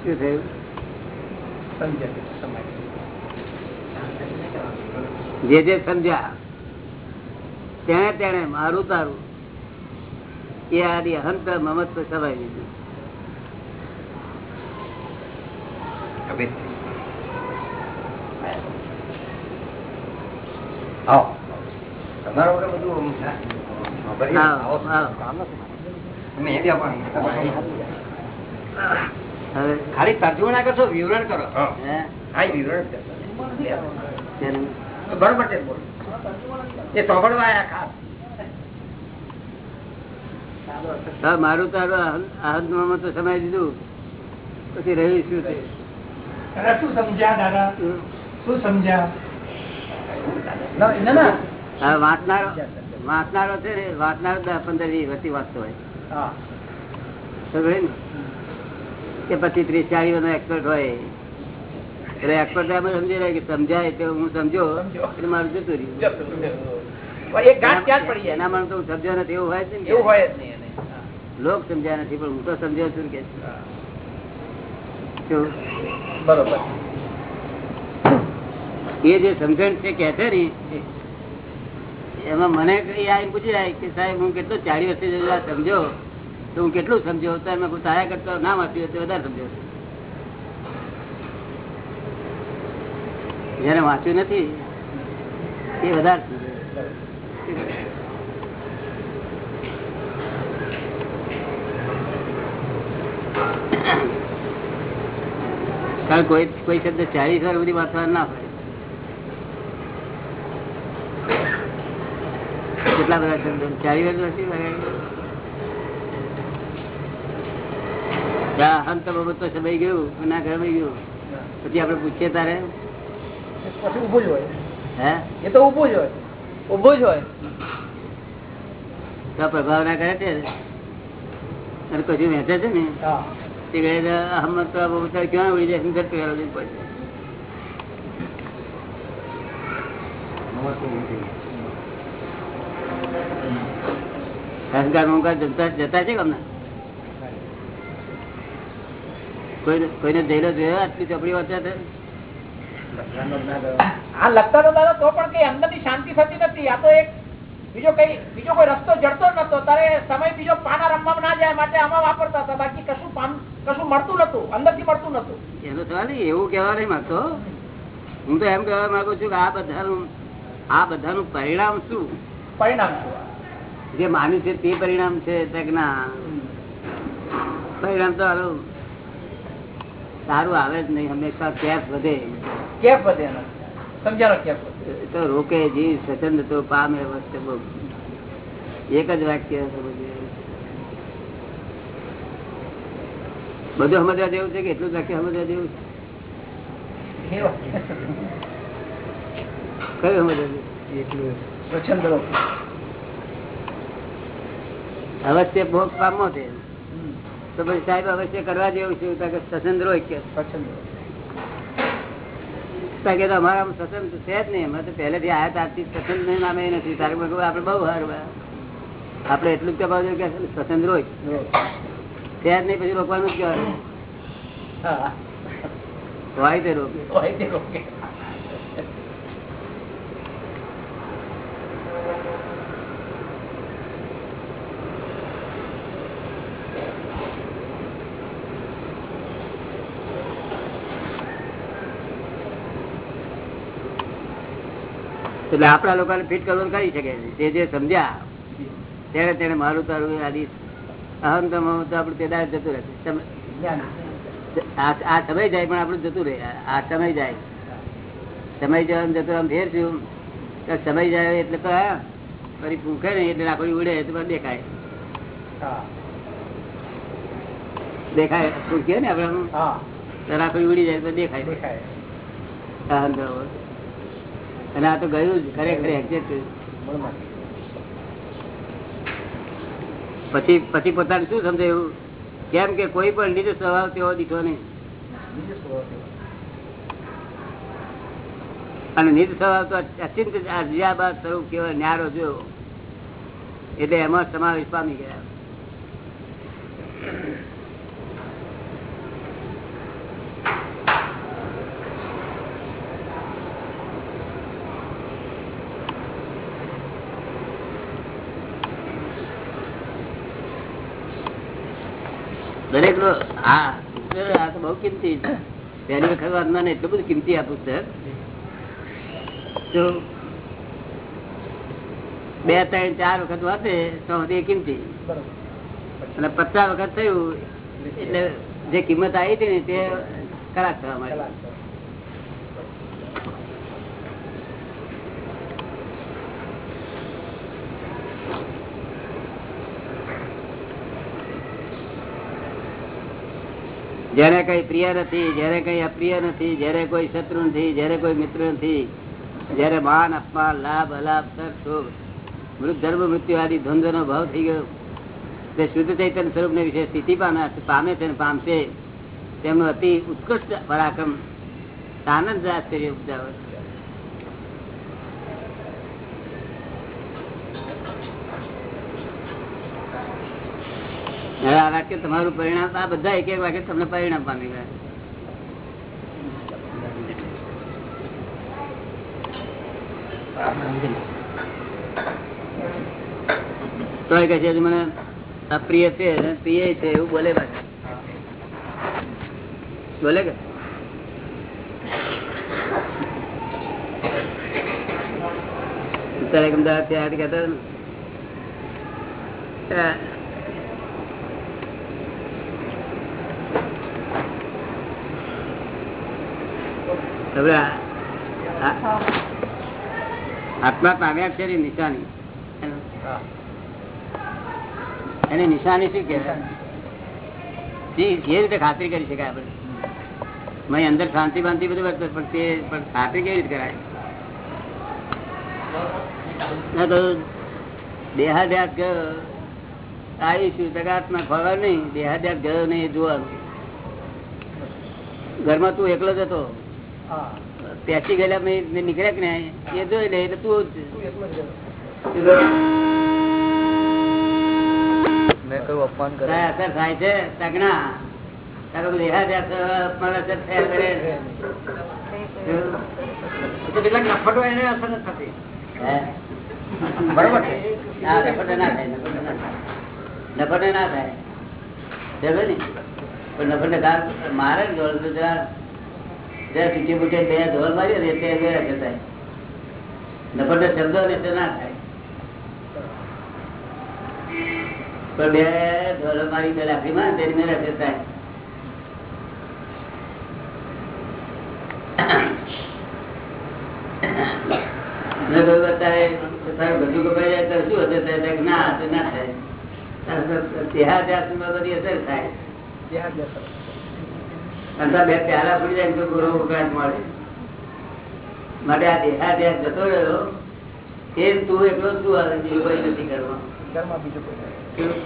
શું થયું? જે જે સમજ્યા તેને તેને મારું તારું એ આદિ અહંત મમત્વ સમાવી દીધું હવે આવો. તમારો બધું ખાલી તર્જુમા ના કરશો વિવરણ કરો. હા. વિવરણ બરોબર છે એ સાંભળવા આયા ખાસ. મારું તારું અહંત મમત્વ સમાવી દીધું. પછી રહ્યું શું તે શું સમજ્યા દાદા? શું સમજ્યા? વાંચનારો વાંચનારો છે ને વાંચનારો દસ પંદર વીસ વસ્તી વાંચતો હોય. કે પછી ત્રીસ ચાલીસ નો એક્સપર્ટ હોય. એટલે એક્સપર્ટ એમ સમજી રહ્યા કે સમજાય તો હું સમજો એટલે મારું જતું રહ્યું. એના મને તો હું સમજ્યો નથી એવું હોય છે ને એવું હોય જ નહીં લોક સમજ્યા નથી પણ હું તો સમજ્યો છું કે બરોબર. એ જે સમજણ છે કે છે ને એમાં મને કઈ આવીને પૂછી રહ્યા કે સાહેબ, હું કેટલું ચાલી વર્ષે સમજો, તો હું કેટલું સમજો? તો એમાં તારા કરતો ના વાંચ્યું તો વધારે સમજો. જયારે વાંચ્યું નથી, એ વધારે સમજો. કારણ કોઈ કોઈ શબ્દ ચાલીસ વાર બધી વાંચવા ના પડે કેટલા બધા શબ્દો ચારી વાર નથી વગાડી. બાબત તો સમય ગયું ના ગયું પછી આપડે પૂછીએ તારે. પછી ઊભું જ હોય. હે? એ તો ઊભું જ હોય. ઊભું જ હોય. તો પ્રભાવ ના કરે છે? અને કશું વહેંચે છે ને? તે કહે અહમદ બાબત ક્યાં ઉડી જાય? પડશે અહંકાર અહંકાર જતા જતા છે ગમના કોઈને જઈલો જોયો? આટલી ચોપડી વાંચ્યા છે આ લખતા તો દાદા તો પણ કઈ અંદર શાંતિ થતી નથી. આ તો એક બીજો કઈ બીજો કોઈ રસ્તો જડતો નતો. તારે સમય બીજો પાના રમવા ના જાય માટે આમાં વાપરતા હતા. બાકી કશું પાન કશું મળતું નતું. અંદરથી મળતું નતું. એનો સવાલ એવું કહેવા નહીં માંગતો. હું તો એમ કહેવા માંગુ છું કે આ બધાનું આ બધાનું પરિણામ શું? પરિણામ શું? જે માન્યું છે તે પરિણામ છે ના? પરિણામ તો હારું. સારું આવે જ નહીં હંમેશા કેફ વધે. કેફ વધે એનો. કેફ તો રોકે જીવ સ્વચંદ તો પામે વસ્તુ એક જ વાક્ય બધું. સમજવા જેવું છે કે એટલું જ વાક્ય સમજવા જેવું છે? કયું સમજવા જેવું? સ્વચ્છંદ. અવશ્ય ભોગ પામો છે. તો પછી સાહેબ અવશ્ય કરવા જેવું છે? કે સ્વતંત્ર હોય કે. કે અમારા સ્વતંત્ર છે જ નહીં. અમે તો પહેલેથી આવ્યા ત્યારથી સ્વતંત્ર નામે નથી. તારે આપણે બહુ સારું આપણે એટલું જ કહેવા કે સ્વતંત્ર હોય છે જ નહીં પછી રોકવાનું જ કહેવાય. હોય તે રોકે. હોય તે રોકે. એટલે આપણા લોકોને ફિટ કરવાનું કરી શકે જે જે સમજ્યા તેને તેને મારું તારું આદિ અહમ તમ તો આપણું તે દાડે જતું રહે. આ સમય જાય પણ આપણું જતું રહે. આ સમય જાય. સમય જવાનું જતું આમ ફેર છું સમય જાય એટલે તો ફરી ભૂખે નહીં એટલે રાખડી ઉડે તો દેખાય. દેખાય. ભૂખીએ ને આપણે રાખડી ઉડી જાય તો દેખાય. દેખાય. અને આ તો ગયું જ, ખરેખર. પછી પછી પોતાને શું સમજાયું કેમ કે કોઈ પણ નીચે સ્વભાવ તેવો દીઠો નહીં. અને નિજ સ્વભાવ તો અચિંત અજિયાબાદ સ્વરૂપ કેવો ન્યારો જોયો. એટલે એમાં સમાવેશ પામી ગયા દરેક નો હા આ બહુ કિંમતી. પહેલી વખત વાંચનાર ને એટલું બધું કિંમતી આ પુસ્તક તો બે, ત્રણ, ચાર વખત વાંચે તો એ કિંમતી. અને પચાસ વખત થયું, એટલે જે કિંમત આવી હતી ને તે ખરાબ થવા માંડી. જેને કઈ પ્રિય નથી, જેને કઈ અપ્રિય નથી જયારે કોઈ શત્રુ નથી જયારે કોઈ મિત્ર નથી, જયારે માન, અપમાન, લાભ, અલાભ, સર, શોભ, મૃત, ધર્મ, મૃત્યુ આદિ ધંધો નો ભાવ થઈ ગયો. તે શુદ્ધ ચૈતન્ય સ્વરૂપ ને વિશે સ્થિતિ પામે છે અને પામશે. તેમનું અતિ ઉત્કૃષ્ટ પરાક્રમ આનંદ આશ્ચર્ય ઉપજાવે હવે આ વાક્ય તમારું પરિણામ આ બધા એક એક વાક્ય તમને પરિણામ પામી ગયા મને અપ્રિય છે પ્રિય છે, એવું બોલે બોલે કે? અત્યારે અમદાવાદથી આ કહેતા હતા ને, હવે આત્મા પામ્યા છે એની નિશાની. એની નિશાની શું કહેવાય? જે રીતે ખાતરી કરી શકાય આપણે. મેં અંદર શાંતિ બાંતિ બધું વર્તે પણ તે પણ ખાતરી કેવી રીતે કરાય? ના તો દેહાદ્યાસ ગયો. આવીશું તગાતમાં ખબર નહીં. દેહાદ્યાસ ગયો નહીં જોવાનું. ઘરમાં તું એકલો જ હતો. પેસી ગયેલા મેં નીકળ્યા કે નહીં? એ જોઈ લે એટલે તું જ. મેં કયું અપમાન કાંઈ અસર થાય છે તગના તારો દેહાદ્યાસ અપમાન અસર થયા કરે. કેટલાક નફટો એને અસર નથી થતી. બરોબર ના, નફટે ના થાય નફટે ના થાય. નફટે ના? પણ નફટે મારે ને તો જરા પીછે પૂછે બે ધોર માર્યો ને તે ગયા જતા નફટે શબ્દો ને તે ના થાય પણ બે ધોર મારી બે લાકડી માં તેની જતા બધું કપાઈ જાય તો શું હશે? ના હશે, ના થાય. ત્યાં તો દેહાદ્યાસમાં બધી અસર થાય. અને તારા બે પ્યાલા પડી જાય તો ગુરુ ઉપરાંત મળે. માટે આ દેહાદ્યાસ જતો રહ્યો એ તું એટલો જ તું આવે બીજું કોઈ નથી કરવા ઘરમાં બીજું કોઈ નથી.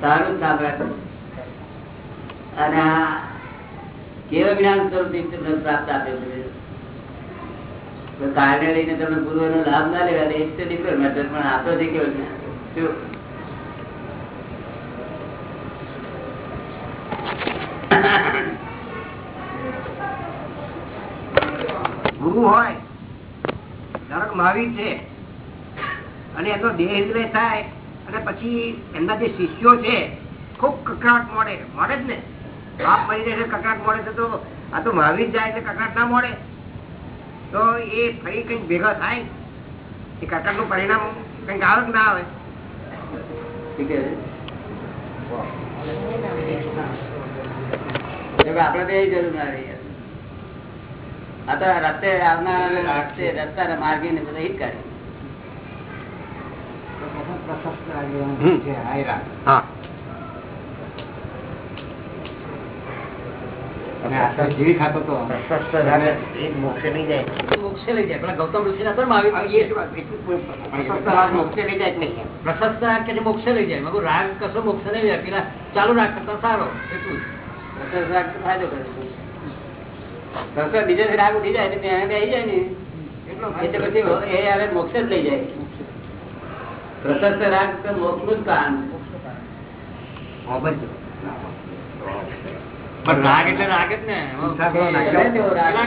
સારું જ સાંભળે અને આ કેવા જ્ઞાન સ્વરૂપ તમને પ્રાપ્ત આપ્યો કારણે લઈને તમે ગુરુ નો લાભ ના લેવા દે એક તો ડિફરન્ટ પણ આપતો છે કેવું જ્ઞાન શું? ગુરુ હોય ધારો કે મહાવીર છે. અને એમનો દેહ વિલય થાય અને પછી એમના જે શિષ્યો છે ખૂબ કકડાટ મળે મળે જ ને? બાપ મરી જાય કકડાટ મળે છે તો આ તો મહાવીર જાય એટલે કકડાટ ના મળે તો એ ફરી કંઈક ભેગા થાય એ કકડાટનું પરિણામ કંઈક આવે ના આવે. આપડે આપણે તો એ જરૂર ના રહી. આ રસ્તે આવનાર રસ્તે રસ્તા માર્ગી ને બધા નહીં પ્રશસ્ત રાગ કે જે મોક્ષે લઈ જાય. પેલા ચાલુ રાગ કરતા સારો એટલું જ. રસ્તે રાગ તો ફાયદો કરે રસ્તે બીજે રાગ ઉઠી જાય ને ત્યાં બેસી જાય ને. એટલે પછી એ હવે મોક્ષ જ લઈ જાય. પ્રશસ્ત રાગ તો મોક્ષનું જ કારણ પણ રાગ એટલે રાગ જ ને. સારો. પેલા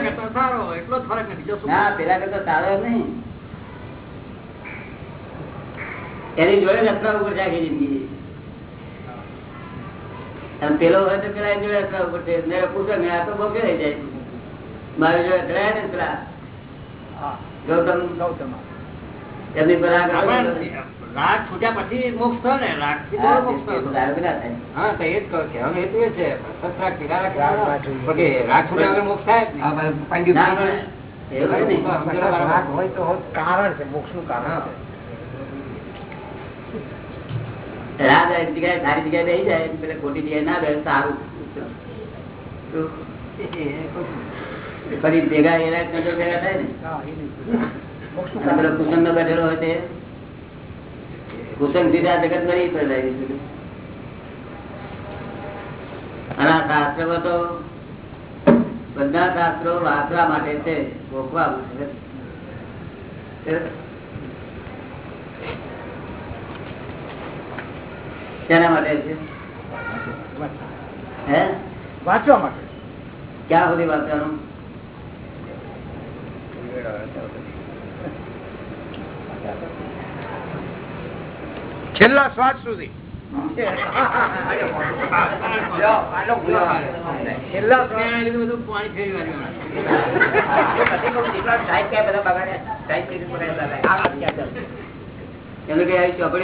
કરતા એટલો જ ફરક ને બીજો શું ના પેલા કરતા સારો નહીં. એની જોડે રસ્તા ઉપર જાગી જિંદગી. અને પેલો હોય તો પેલા એની જોડે રસ્તા ઉપર છે ને પૂછે ને આ તો ફેરાઈ જાય. મારી જોડે અથડાયા ને પેલા ગૌતમ ગૌતમ એમની રાગ છૂટ્યા પછી મોક્ષ થયો ને રાગથી મોક્ષ થયો રાગ ના થાય હા તો એ જ કહું છું હવે હેતુ એ છે પ્રશસ્ત રાગ પીલા રાગ porque રાગ છૂટ્યા વગર મોક્ષ થાય જ નહીં. ના પણ એવું હોય નહીં. રાગ હોય તો કારણ છે મોક્ષનું કારણ છે રાગ એક જગ્યાએ સારી જગ્યાએ રહી જાય પેલા ખોટી જગ્યાએ ના બેસે સારું તો ફરી ભેગા એના ભેગા થાય ને? નહીં. મોક્ષનું પેલો બેઠેલો હોય તે. કુસન સીધા જગત મરી પેલાય અને આ શાસ્ત્રમાં તો બધા શાસ્ત્રો વાંચવા માટે છે ભોગવા માટે. શેના માટે છે? હે? વાંચવા માટે. ક્યાં સુધી વાંચવાનું છેલ્લા શ્વાસ સુધી છેલ્લા ત્યાં લીધું બધું પાણી ફેરવી વાળ્યું. એમને કઈ આવી ચોપડી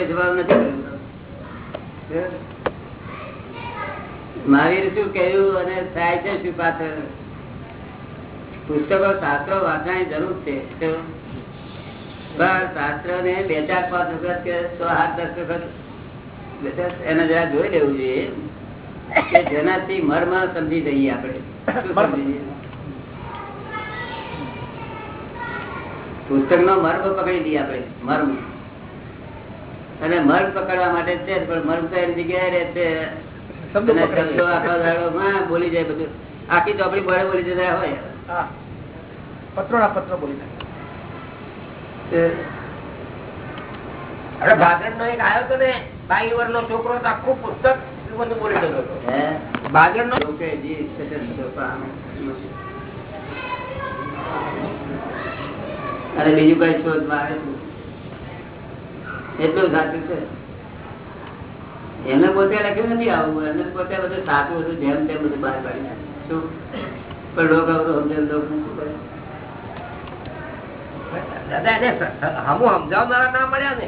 જવાબ નથી સુધી. મહાવીર શું કહ્યું અને થાય છે શું પાછળ? પુસ્તકો શાસ્ત્રો વાંચવાની જરૂર છે? શાસ્ત્ર ને બે ચાર પાંચ વખત કે સો આઠ દસ વખત એને જરા જોઈ લેવું જોઈએ કે જેનાથી મર્મ સમજી જઈએ આપણે? પુસ્તક નો મર્મ પકડી દઈએ આપણે મર્મ. અને મર્મ પકડવા માટે છે પણ મર્મ તો એની જગ્યાએ રહે છે. શબ્દો અને પકડી શબ્દો આખો દાડો માં બોલી જાય બધું. આખી ચોપડી બળે બોલી જતા હોય. હા. પત્રો ના પત્રો બોલી નાખે. અરે ભાગણ નો એક આવ્યો હતો ને બાઈ વર્ષ નો છોકરો આખું પુસ્તક એટલું બધું બોલી જતો હતો. હે? નો લોકે જી સજન સોપાન. અને બીજું કઈ શોધમાં આવે એટલું સાચું છે? એમને પોતે લખ્યું નથી આવું એમને પોતે બધું સાચું હતું જેમ તેમ બધું બહાર પાડી નાખ્યું. શું? પણ લોક આવતો સમજે સમજાવનારા ના મળ્યા ને?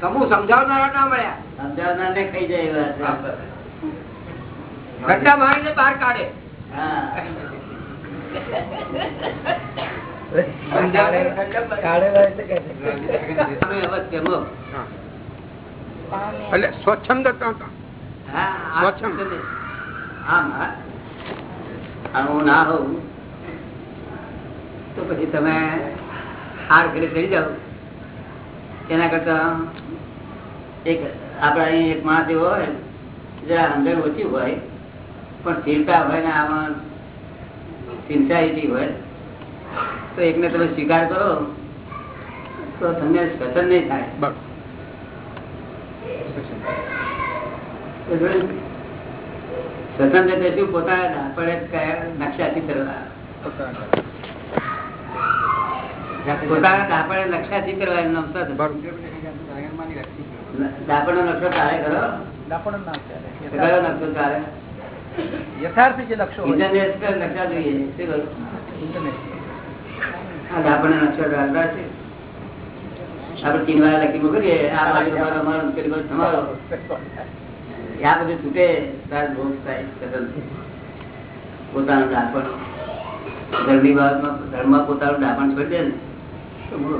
સમૂહ સમજાવનારા ના મળ્યા? જાય મારીને બહાર કાઢે. સ્વચ્છંદ હા, સ્વચ્છંદ. આમ, હા. હું ના હોઉં તો પછી તમે હાર ઘરે થઈ જાઓ. એના કરતા એક આપડા અહીં એક માણસ એવો હોય જરા અંદર ઓછી હોય પણ સ્થિરતા હોય ને આમાં સિન્સારિટી હોય તો એકને તમે સ્વીકાર કરો તો તમને સ્વતન નહીં થાય. સ્વતંત્ર શું? પોતાના પડે કયા નકશાથી કરવા પોતાના દાપડે નકશાથી કરવા એમ નામ દાપડ નો નકશો ચાલે કરો દાપણ ના તો ચાલે. નકશો તારે? યથાર્થ જે નકશો ઇન્ટરનેશનલ નકશા જોઈએ. શું કરું ઇન્ટરનેટ. આ દાપડનો નકશો ચાલતા છે. આપણે ચીનવાળા લખી મોકલીએ આ બાજુ તમારો અમારો તમારો. આ બધું છૂટે તાર ભોગ થાય સદન પોતાનું ડાપણ ધર્મની બાબતમાં ધર્મમાં પોતાનું ડાપણ છોડી દે ને તો બોલો.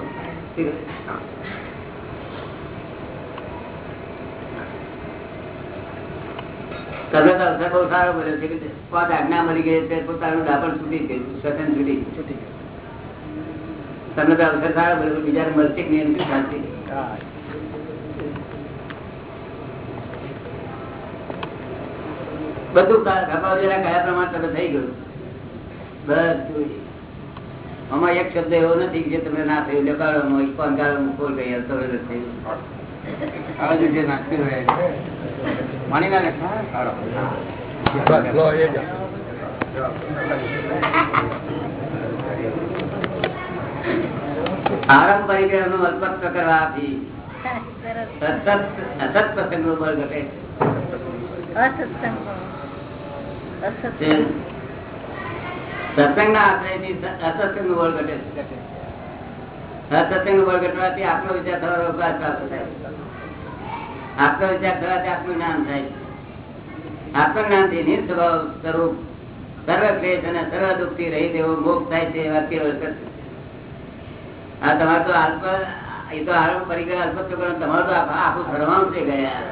તમને તો અવસર બહુ સારો મળ્યો છે કે પાંચ આજ્ઞા મળી ગઈ છે પોતાનું ડાપણ છૂટી ગયું સ્વતન છૂટી તમને તો અવસર સારો મળ્યો બીજા મળશે નહીં શાંતિ. બધું ખપાવજેલા કયા પ્રમાણ તમે થઈ ગયું? બધું આમાં એક શબ્દ એવો નથી જે તમને ના થયું. લગાડો ઇસ્કોન મૂકો કઈ અર્થો નથી થયું. હવે જે નાખી રહ્યા માની ના આરંભ પરિગ્રહનું અલ્પત્વ કરવાથી [LAUGHS] સતત અસત પ્રસંગનું બળ ઘટે છે. સત્સંગ ના આશ્રયથી અસત્સંગનું બળ ઘટે છે નું બળ ઘટવાથી આપણો વિચાર થવાનો અવકાશ પ્રાપ્ત થાય. આપણો વિચાર થવાથી આપણું જ્ઞાન થાય. આત્મ જ્ઞાનથી નિર્સ્વભાવ સ્વરૂપ સર્વ ક્લેશ અને સર્વ દુઃખથી રહી દેવો મોક્ષ થાય છે એવા કેવળ કરશે આ તમારે તો અલ્પ એ તો આરંભ પરિગ્રહ અલ્પત્વ કરો તમારું તો આખું સરવાનું છે ગયા.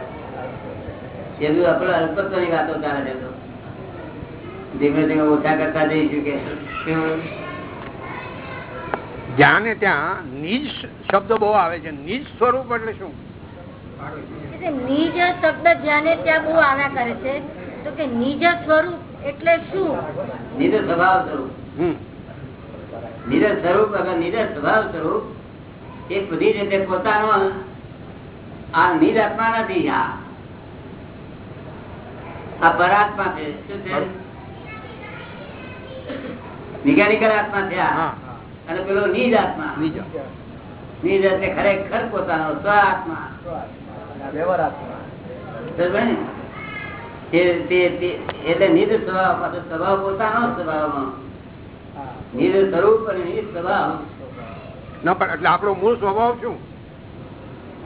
એ બધું આપણે અલ્પત્વની વાતો ચાલે છે તો. ધીમે ધીમે ઓછા કરતા જઈશું કે? જ્યાં ને ત્યાં નિજ શબ્દ બહુ આવે છે. નિજ સ્વરૂપ એટલે શું? નિજ શબ્દ જ્યાં ને ત્યાં બહુ આવ્યા કરે છે. તો કે નિજ સ્વરૂપ એટલે શું? નિજ સ્વભાવ સ્વરૂપ. નિજ સ્વરૂપ અગર નિજ સ્વભાવ સ્વરૂપ એ બધી રીતે પોતાનો આ નિજ આત્મા નથી આ. આ પરાત્મા છે. શું છે? મિકેનિકલ આત્મા થયા. હા. અને પેલો નિજ આત્મા. નિજ. એટલે ખરેખર પોતાનો સ્વ આત્મા. વ્યવહાર તે- એટલે નિજ સ્વભાવ પાછો સ્વભાવ પોતાનો સ્વભાવમાં. નિજ સ્વરૂપ અને નિજ સ્વભાવ. ન પણ એટલે આપણો મૂળ સ્વભાવ શું?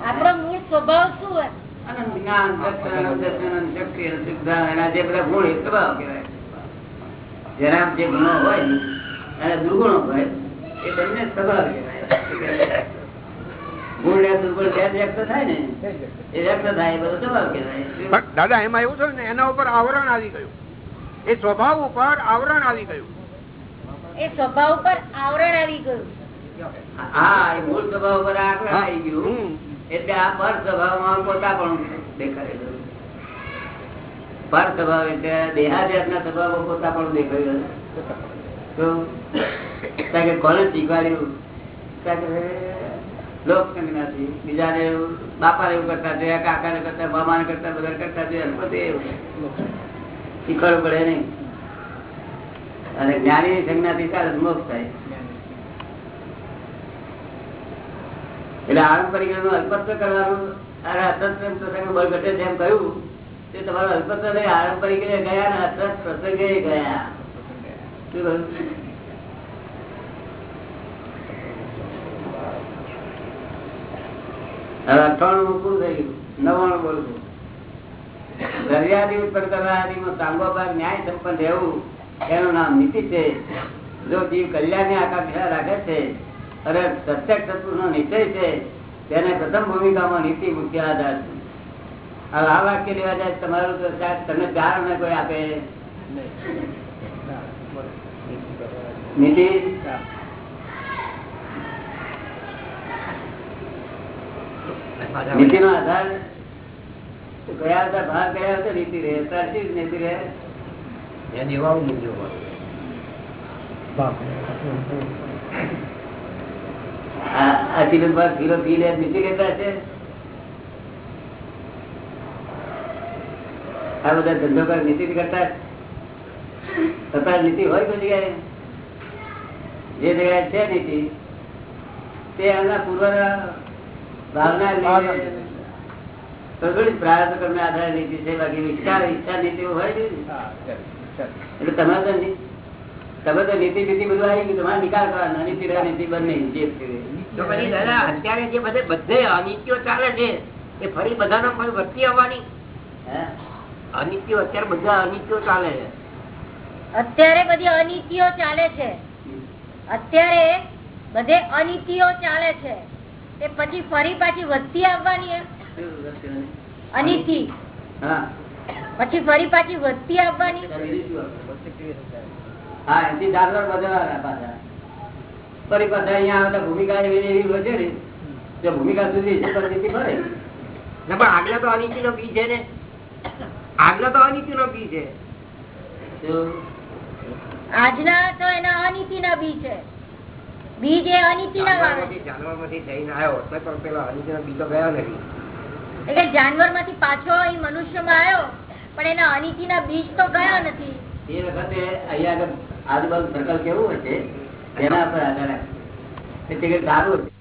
આપણો મૂળ સ્વભાવ શું? અનંત જ્ઞાન સત્ય અને અને શુદ્ધતા એના જે બધા ગુણ એ સ્વભાવ કહેવાય. જેના જે ગુણો હોય અને દુર્ગુણો હોય એ બંને પણ દાદા એમાં એવું છે ને એના ઉપર આવરણ આવી ગયું. એ સ્વભાવ ઉપર આવરણ આવી ગયું. એ સ્વભાવ ઉપર આવરણ આવી ગયું. હા એ મૂળ સ્વભાવ પર આવરણ આવી ગયું. એટલે આ પર સ્વભાવમાં પોતા પણ દેખાય પર સ્વભાવ એટલે દેહાદ્યાસના સ્વભાવો પોતા પણ દેખાય તો કે કોને શીખવાડ્યું. કારણ કે લોક સંજ્ઞાથી બીજાને એવું કરતા જોયા, કાકાને કરતા, મામાને કરતા કરતા જોયા. બધે શીખવાડવું પડે નહીં. અને જ્ઞાની સંજ્ઞાથી ચાલે મોક્ષ થાય. એટલે આરંપરિકનું અલ્પત્વ કરવાનું અરે પ્રસંગ બળ ઘટે એમ કહ્યું. તે તમારો અલ્પત્વ નહીં આરંભ પડી ગયા ને અસત પ્રસંગે ગયા. ન્યાય સંપન્ન રહેવું એનું નામ નીતિ છે. જો જીવ કલ્યાણની આકાંક્ષા રાખે છે અને પ્રત્યક્ષ તત્વ નો નિશ્ચય છે, તેને પ્રથમ ભૂમિકામાં નીતિ મુખ્ય આધાર છે. હવે આ વાક્ય લેવા જાય તમારું તો તમને ચાર ને કોઈ આપે નીતિ નીતિ નો આધાર? ગયા હતા ભાગ ગયા હતા? નીતિ રહે. જ નીતિ રહે. આ- આ તિલકભાઈ કિલો પી લે નીતિ લેતા છે આ બધા ધંધો કર નીતિ કરતા છતાં નીતિ હોય કોઈ જગ્યાએ? જે જગ્યાએ છે નીતિ તે એમના પૂર્વ ભાવના લઈને તો થોડી પ્રાર્થ કર્મ આધારે નીતિ છે બાકી ઈચ્છા ઈચ્છા નીતિ હોય એટલે તમે તો ની- તમે તો નીતિ નીતિ બધું આવી ગયું તમારે નિકાલ કરવાનો. નીતિ નીતિ બંને જે છે. તો પછી દાદા અત્યારે જે બધે બધે અનિત્યો ચાલે છે એ ફરી બધાનો કોઈ વર્તી આવવાની? હે? અનિત્યો અત્યારે બધા અનિત્યો ચાલે છે. અત્યારે બધી અનીતિઓ ચાલે છે. અત્યારે બધે અનિત્યો ચાલે છે. તે પછી ફરી પાછી વધતી આવવાની એમ. પછી ફરી પાછી વધતી આવવાની. હા એથી દાખલો બદલવાના પાછા. ફરી પાછા અહીંયા આવે ભૂમિકા એવી એવી વધે ને. ભૂમિકા સુધી પરિસ્થિતિ પણ આગલા તો અનિતિ નો બી છે ને. આગલા તો અનિતિ નો બી છે. તો આજના તો એના અનિતિ ના બી છે. બીજ એ અનિતિ ના વાવે જાનવરમાંથી જઈને આવ્યો એટલે પણ પેલો અનિતિ નો બી તો ગયો નથી. એટલે જાનવરમાંથી પાછો અહીં મનુષ્યમાં આવ્યો પણ એના અનીતિ ના બીજ તો ગયા નથી. એ વખતે અહીંયા આગળ આજુબાજુ સર્કલ કેવું હશે એના પર આધાર રાખે. હશે